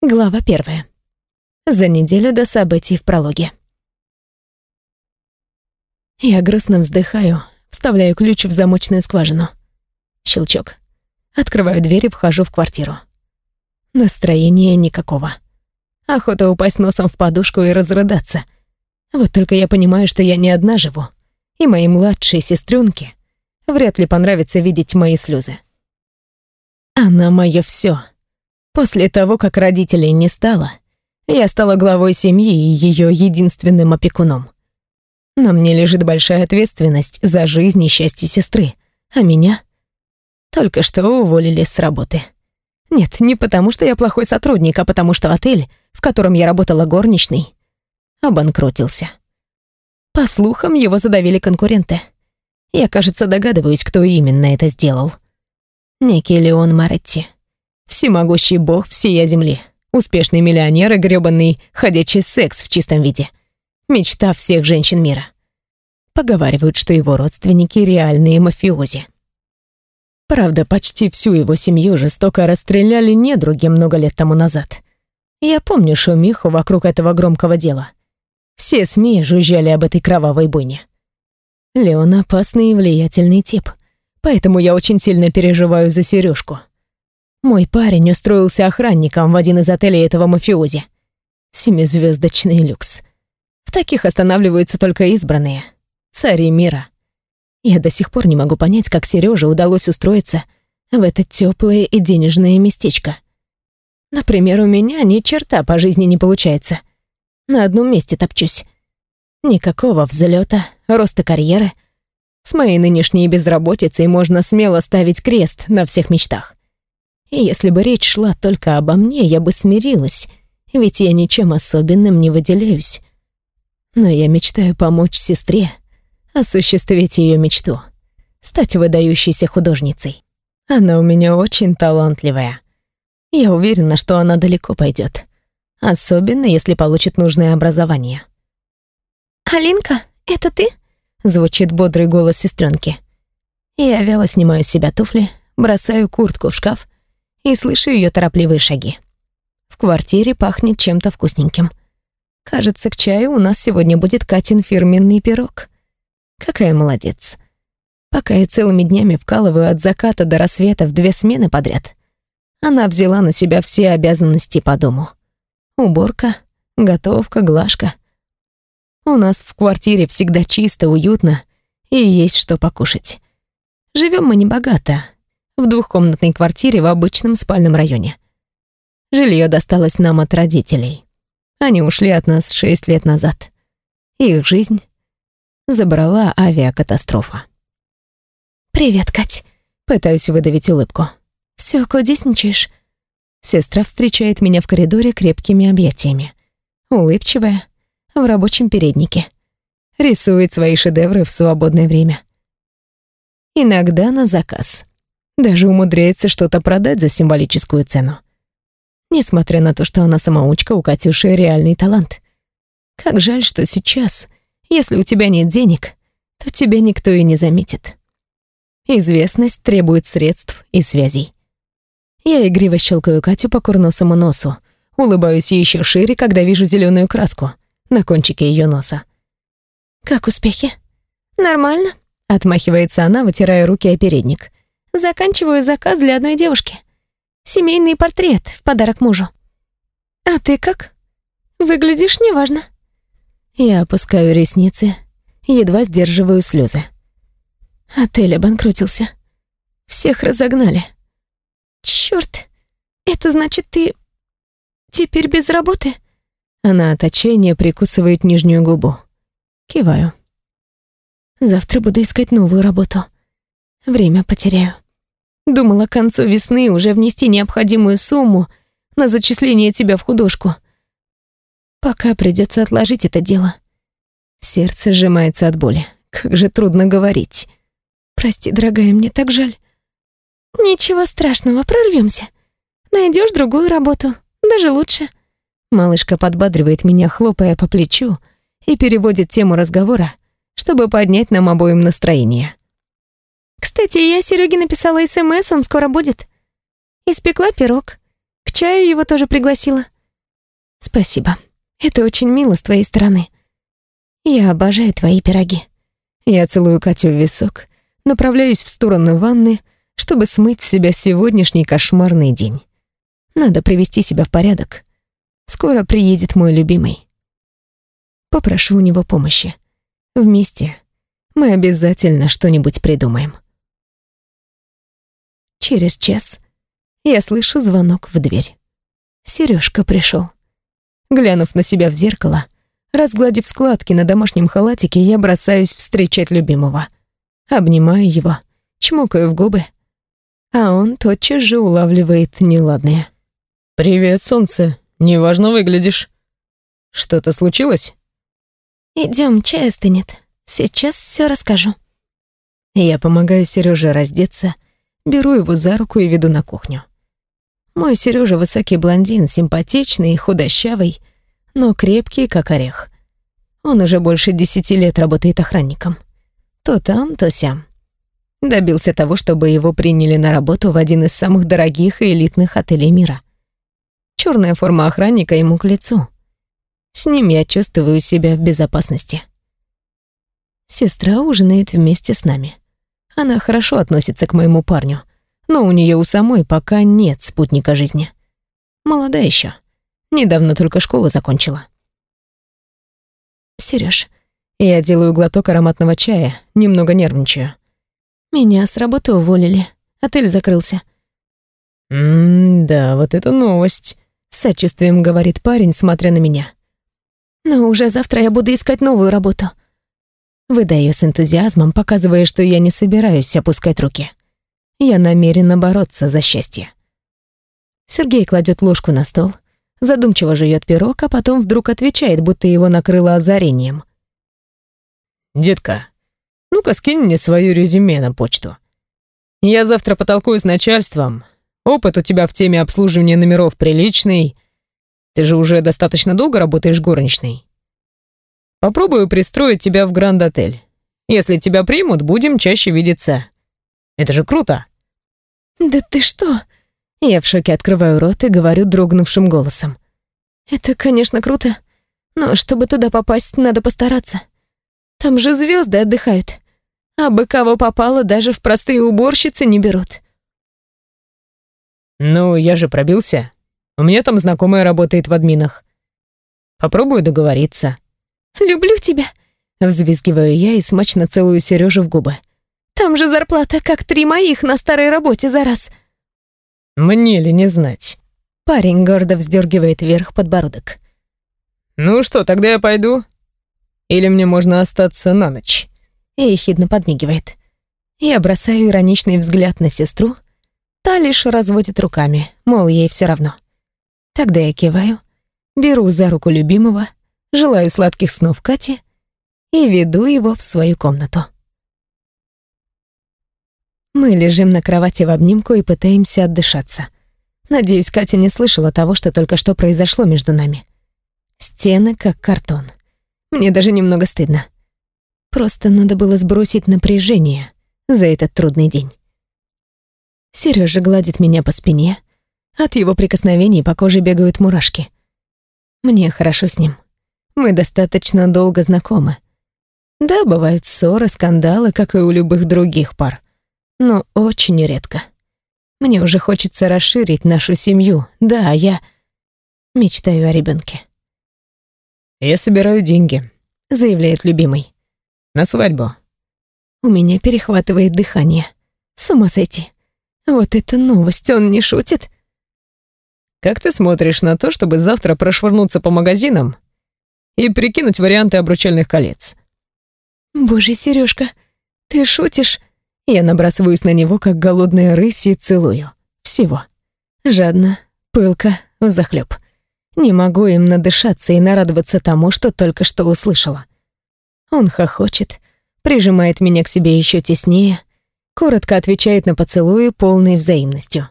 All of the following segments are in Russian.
Глава первая. За неделю до событий в прологе. Я грустно вздыхаю, вставляю ключ в замочную скважину. Щелчок. Открываю дверь и вхожу в квартиру. Настроения никакого. Охота упасть носом в подушку и разрыдаться. Вот только я понимаю, что я не одна живу. И моей младшей сестренке вряд ли понравится видеть мои слезы. Она мое все. После того, как родителей не стало, я стала главой семьи и ее единственным опекуном. На мне лежит большая ответственность за жизнь и счастье сестры, а меня только что уволили с работы. Нет, не потому что я плохой сотрудник, а потому что отель, в котором я работала горничной, обанкротился. По слухам, его задавили конкуренты. Я, кажется, догадываюсь, кто именно это сделал. Некий Леон Маретти. Всемогущий бог всея земли. Успешный миллионер и грёбаный ходячий секс в чистом виде. Мечта всех женщин мира. Поговаривают, что его родственники реальные мафиози. Правда, почти всю его семью жестоко расстреляли недруги много лет тому назад. Я помню шумиху вокруг этого громкого дела. Все СМИ жужжали об этой кровавой бойне. Леон опасный и влиятельный тип, поэтому я очень сильно переживаю за Сережку. Мой парень устроился охранником в один из отелей этого мафиози. Семизвездочный люкс. В таких останавливаются только избранные. Цари мира. Я до сих пор не могу понять, как Сереже удалось устроиться в это теплое и денежное местечко. Например, у меня ни черта по жизни не получается. На одном месте топчусь. Никакого взлета, роста карьеры. С моей нынешней безработицей можно смело ставить крест на всех мечтах. И если бы речь шла только обо мне, я бы смирилась, ведь я ничем особенным не выделяюсь. Но я мечтаю помочь сестре, осуществить ее мечту, стать выдающейся художницей. Она у меня очень талантливая. Я уверена, что она далеко пойдет, особенно если получит нужное образование. «Алинка, это ты?» — звучит бодрый голос сестренки. Я вяло снимаю с себя туфли, бросаю куртку в шкаф и слышу ее торопливые шаги. В квартире пахнет чем-то вкусненьким. Кажется, к чаю у нас сегодня будет Катин фирменный пирог. Какая молодец. Пока я целыми днями вкалываю от заката до рассвета в две смены подряд, она взяла на себя все обязанности по дому. Уборка, готовка, глажка. У нас в квартире всегда чисто, уютно и есть что покушать. Живем мы небогато, в двухкомнатной квартире в обычном спальном районе. Жилье досталось нам от родителей. Они ушли от нас шесть лет назад. Их жизнь забрала авиакатастрофа. «Привет, Кать». Пытаюсь выдавить улыбку. «Всё, кудесничаешь?» Сестра встречает меня в коридоре крепкими объятиями. Улыбчивая, в рабочем переднике. Рисует свои шедевры в свободное время. Иногда на заказ. Даже умудряется что-то продать за символическую цену. Несмотря на то, что она самоучка, у Катюши реальный талант. Как жаль, что сейчас, если у тебя нет денег, то тебя никто и не заметит. Известность требует средств и связей. Я игриво щелкаю Катю по курносому носу, улыбаюсь еще шире, когда вижу зеленую краску на кончике ее носа. «Как успехи?» «Нормально», — отмахивается она, вытирая руки о передник. Заканчиваю заказ для одной девушки. Семейный портрет в подарок мужу. А ты как? Выглядишь неважно. Я опускаю ресницы, едва сдерживаю слезы. Отель обанкротился. Всех разогнали. Чёрт, это значит, ты теперь без работы? Она от прикусывает нижнюю губу. Киваю. Завтра буду искать новую работу. Время потеряю. Думала к концу весны уже внести необходимую сумму на зачисление тебя в художку. Пока придется отложить это дело. Сердце сжимается от боли. Как же трудно говорить. Прости, дорогая, мне так жаль. Ничего страшного, прорвемся. Найдешь другую работу, даже лучше. Малышка подбадривает меня, хлопая по плечу, и переводит тему разговора, чтобы поднять нам обоим настроение. Кстати, я Сереге написала СМС, он скоро будет. Испекла пирог. К чаю его тоже пригласила. Спасибо. Это очень мило с твоей стороны. Я обожаю твои пироги. Я целую Катю в висок, направляюсь в сторону ванны, чтобы смыть с себя сегодняшний кошмарный день. Надо привести себя в порядок. Скоро приедет мой любимый. Попрошу у него помощи. Вместе мы обязательно что-нибудь придумаем. Через час я слышу звонок в дверь. Сережка пришел. Глянув на себя в зеркало, разгладив складки на домашнем халатике, я бросаюсь встречать любимого. Обнимаю его, чмокаю в губы, а он тотчас же улавливает неладное. «Привет, солнце. Неважно выглядишь. Что-то случилось?» Идем, чай остынет. Сейчас все расскажу». Я помогаю Сереже раздеться, беру его за руку и веду на кухню. Мой Сережа высокий блондин, симпатичный, худощавый, но крепкий, как орех. Он уже больше десяти лет работает охранником. То там, то сям. Добился того, чтобы его приняли на работу в один из самых дорогих и элитных отелей мира. Черная форма охранника ему к лицу. С ним я чувствую себя в безопасности. Сестра ужинает вместе с нами. Она хорошо относится к моему парню, но у нее у самой пока нет спутника жизни. Молода еще. Недавно только школу закончила. Сереж, я делаю глоток ароматного чая, немного нервничаю. Меня с работы уволили. Отель закрылся. «М-да, вот это новость», — с сочувствием говорит парень, смотря на меня. «Но уже завтра я буду искать новую работу. Выдаю с энтузиазмом, показывая, что я не собираюсь опускать руки. Я намерена бороться за счастье. Сергей кладет ложку на стол, задумчиво жует пирог, а потом вдруг отвечает, будто его накрыло озарением. «Детка, ну-ка скинь мне свое резюме на почту. Я завтра потолкую с начальством. Опыт у тебя в теме обслуживания номеров приличный. Ты же уже достаточно долго работаешь горничной. Попробую пристроить тебя в Гранд-отель. Если тебя примут, будем чаще видеться. Это же круто!» «Да ты что?» Я в шоке открываю рот и говорю дрогнувшим голосом. «Это, конечно, круто, но чтобы туда попасть, надо постараться. Там же звезды отдыхают, а бы кого попало, даже в простые уборщицы не берут». «Ну, я же пробился. У меня там знакомая работает в админах. Попробую договориться». «Люблю тебя!» Взвизгиваю я и смачно целую Сережу в губы. «Там же зарплата, как три моих на старой работе за раз!» «Мне ли не знать?» Парень гордо вздергивает вверх подбородок. «Ну что, тогда я пойду? Или мне можно остаться на ночь?» И ехидно подмигивает. Я бросаю ироничный взгляд на сестру. Та лишь разводит руками, мол, ей все равно. Тогда я киваю, беру за руку любимого желаю сладких снов Кате и веду его в свою комнату. Мы лежим на кровати в обнимку и пытаемся отдышаться. Надеюсь, Катя не слышала того, что только что произошло между нами. Стены как картон. Мне даже немного стыдно. Просто надо было сбросить напряжение за этот трудный день. Сережа гладит меня по спине. От его прикосновений по коже бегают мурашки. Мне хорошо с ним. Мы достаточно долго знакомы. Да, бывают ссоры, скандалы, как и у любых других пар. Но очень редко. Мне уже хочется расширить нашу семью. Да, я мечтаю о ребенке. «Я собираю деньги», — заявляет любимый. «На свадьбу». У меня перехватывает дыхание. С ума сойти. Вот это новость, он не шутит. «Как ты смотришь на то, чтобы завтра прошвырнуться по магазинам и прикинуть варианты обручальных колец. «Боже, Сережка, ты шутишь?» Я набрасываюсь на него, как голодная рысь, и целую. Всего. Жадно, пылко, взахлёб. Не могу им надышаться и нарадоваться тому, что только что услышала. Он хохочет, прижимает меня к себе еще теснее, коротко отвечает на поцелуи, полной взаимностью.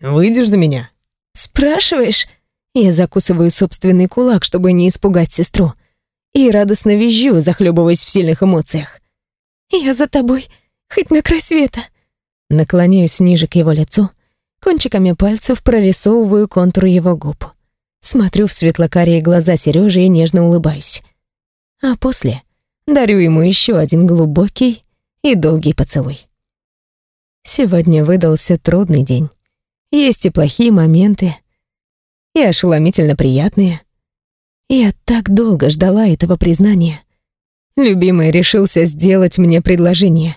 «Выйдешь за меня?» «Спрашиваешь?» Я закусываю собственный кулак, чтобы не испугать сестру. И радостно визжу, захлебываясь в сильных эмоциях. «Я за тобой, хоть на край света». Наклоняюсь ниже к его лицу, Кончиками пальцев прорисовываю контур его губ. Смотрю в светлокарие глаза Сережи и нежно улыбаюсь. А после дарю ему еще один глубокий и долгий поцелуй. Сегодня выдался трудный день. Есть и плохие моменты, и ошеломительно приятные. Я так долго ждала этого признания. Любимый решился сделать мне предложение.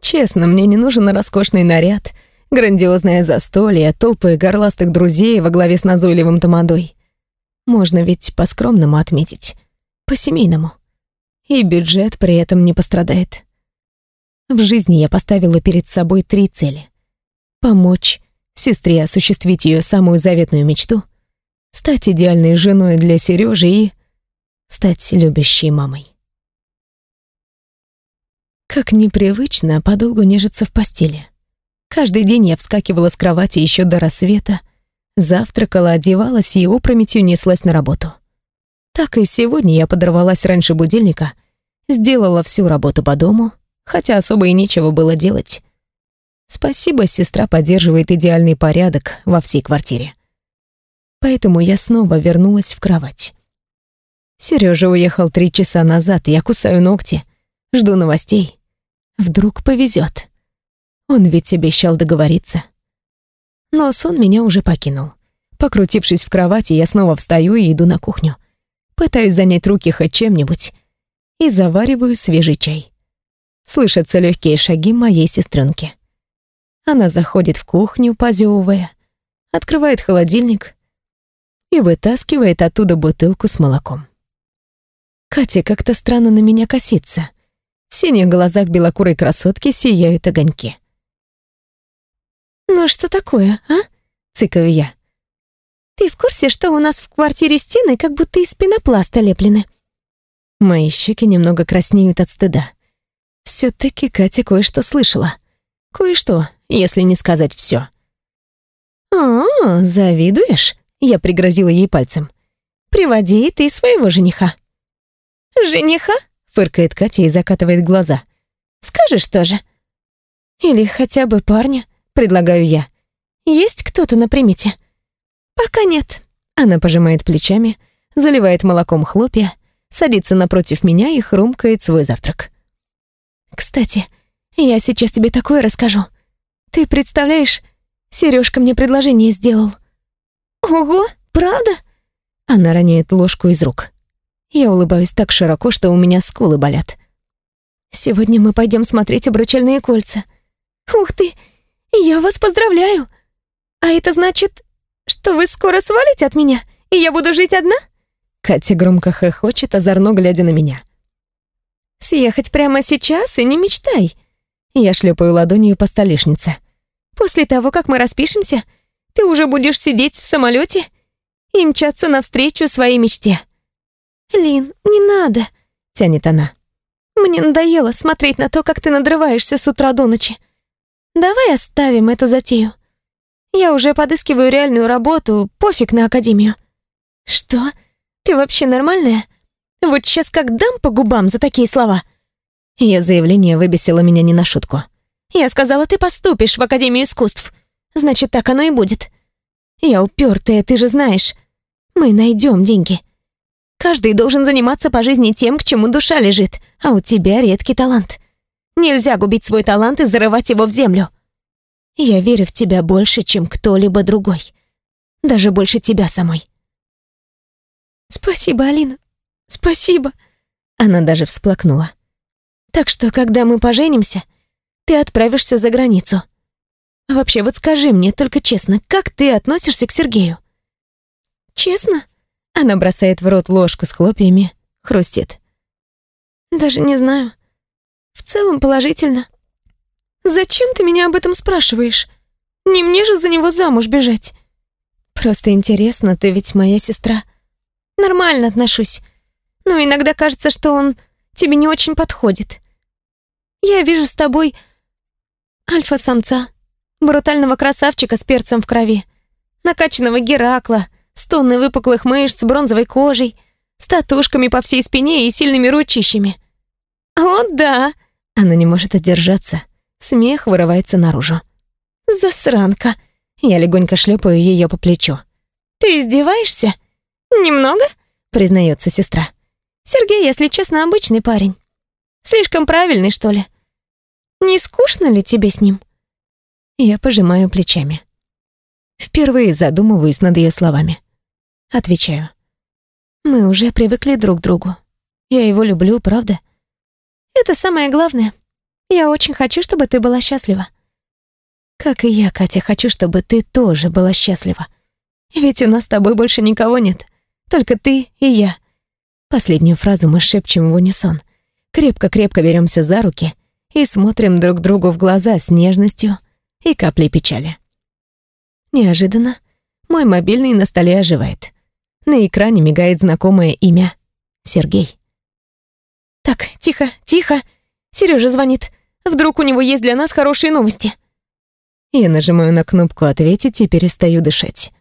Честно, мне не нужен роскошный наряд, грандиозное застолье, толпы горластых друзей во главе с назойливым тамадой. Можно ведь по-скромному отметить, по-семейному. И бюджет при этом не пострадает. В жизни я поставила перед собой три цели. Помочь сестре осуществить ее самую заветную мечту, стать идеальной женой для Сережи и стать любящей мамой. Как непривычно подолгу нежиться в постели. Каждый день я вскакивала с кровати еще до рассвета, завтракала, одевалась и опрометью неслась на работу. Так и сегодня я подорвалась раньше будильника, сделала всю работу по дому, хотя особо и нечего было делать. Спасибо, сестра поддерживает идеальный порядок во всей квартире. Поэтому я снова вернулась в кровать. Сережа уехал три часа назад, я кусаю ногти, жду новостей. Вдруг повезет. Он ведь обещал договориться. Но сон меня уже покинул. Покрутившись в кровати, я снова встаю и иду на кухню. Пытаюсь занять руки хоть чем-нибудь. И завариваю свежий чай. Слышатся легкие шаги моей сестренки. Она заходит в кухню, позевывая, открывает холодильник и вытаскивает оттуда бутылку с молоком. Катя как-то странно на меня косится. В синих глазах белокурой красотки сияют огоньки. «Ну что такое, а?» — цыкаю я. «Ты в курсе, что у нас в квартире стены как будто из пенопласта леплены?» Мои щеки немного краснеют от стыда. все таки Катя кое-что слышала. Кое-что, если не сказать все. «А, завидуешь?» — я пригрозила ей пальцем. «Приводи ты своего жениха». «Жениха?» Фыркает Катя и закатывает глаза. «Скажешь тоже?» «Или хотя бы парня», предлагаю я. «Есть кто-то на примете?» «Пока нет». Она пожимает плечами, заливает молоком хлопья, садится напротив меня и хрумкает свой завтрак. «Кстати, я сейчас тебе такое расскажу. Ты представляешь, Сережка мне предложение сделал». «Ого, правда?» Она роняет ложку из рук. Я улыбаюсь так широко, что у меня скулы болят. Сегодня мы пойдем смотреть обручальные кольца. Ух ты! Я вас поздравляю! А это значит, что вы скоро свалите от меня, и я буду жить одна? Катя громко хохочет, озорно глядя на меня. Съехать прямо сейчас и не мечтай. Я шлепаю ладонью по столешнице. После того, как мы распишемся, ты уже будешь сидеть в самолете и мчаться навстречу своей мечте. «Лин, не надо», — тянет она. «Мне надоело смотреть на то, как ты надрываешься с утра до ночи. Давай оставим эту затею. Я уже подыскиваю реальную работу, пофиг на академию». «Что? Ты вообще нормальная? Вот сейчас как дам по губам за такие слова». Ее заявление выбесило меня не на шутку. «Я сказала, ты поступишь в Академию искусств. Значит, так оно и будет. Я упертая, ты же знаешь. Мы найдем деньги. Каждый должен заниматься по жизни тем, к чему душа лежит, а у тебя редкий талант. Нельзя губить свой талант и зарывать его в землю. Я верю в тебя больше, чем кто-либо другой. Даже больше тебя самой. Спасибо, Алина. Спасибо. Она даже всплакнула. Так что, когда мы поженимся, ты отправишься за границу. Вообще, вот скажи мне только честно, как ты относишься к Сергею? Честно? Она бросает в рот ложку с хлопьями, хрустит. Даже не знаю. В целом положительно. Зачем ты меня об этом спрашиваешь? Не мне же за него замуж бежать. Просто интересно, ты ведь моя сестра. Нормально отношусь. Но иногда кажется, что он тебе не очень подходит. Я вижу с тобой альфа-самца, брутального красавчика с перцем в крови, накачанного Геракла — с тонной выпуклых мышц, бронзовой кожей, с татушками по всей спине и сильными ручищами. «О, да!» Она не может одержаться. Смех вырывается наружу. «Засранка!» Я легонько шлепаю ее по плечу. «Ты издеваешься? Немного?» — признается сестра. «Сергей, если честно, обычный парень. Слишком правильный, что ли? Не скучно ли тебе с ним?» Я пожимаю плечами. Впервые задумываюсь над ее словами. Отвечаю. «Мы уже привыкли друг к другу. Я его люблю, правда? Это самое главное. Я очень хочу, чтобы ты была счастлива». «Как и я, Катя, хочу, чтобы ты тоже была счастлива. Ведь у нас с тобой больше никого нет. Только ты и я». Последнюю фразу мы шепчем в унисон. Крепко-крепко беремся за руки и смотрим друг другу в глаза с нежностью и каплей печали. Неожиданно мой мобильный на столе оживает. На экране мигает знакомое имя — Сергей. «Так, тихо, тихо. Сережа звонит. Вдруг у него есть для нас хорошие новости?» Я нажимаю на кнопку «Ответить» и перестаю дышать.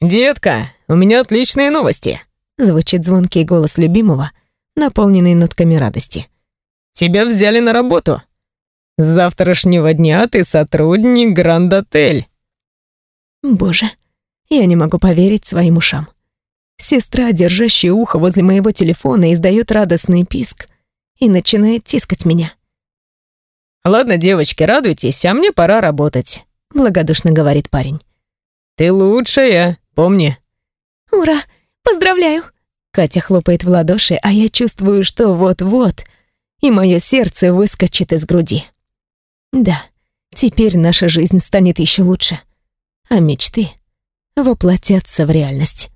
«Детка, у меня отличные новости!» Звучит звонкий голос любимого, наполненный нотками радости. «Тебя взяли на работу. С завтрашнего дня ты сотрудник Гранд-отель». Боже, я не могу поверить своим ушам. Сестра, держащая ухо возле моего телефона, издает радостный писк и начинает тискать меня. «Ладно, девочки, радуйтесь, а мне пора работать», — благодушно говорит парень. «Ты лучшая, помни». «Ура! Поздравляю!» Катя хлопает в ладоши, а я чувствую, что вот-вот, и мое сердце выскочит из груди. Да, теперь наша жизнь станет еще лучше, а мечты воплотятся в реальность.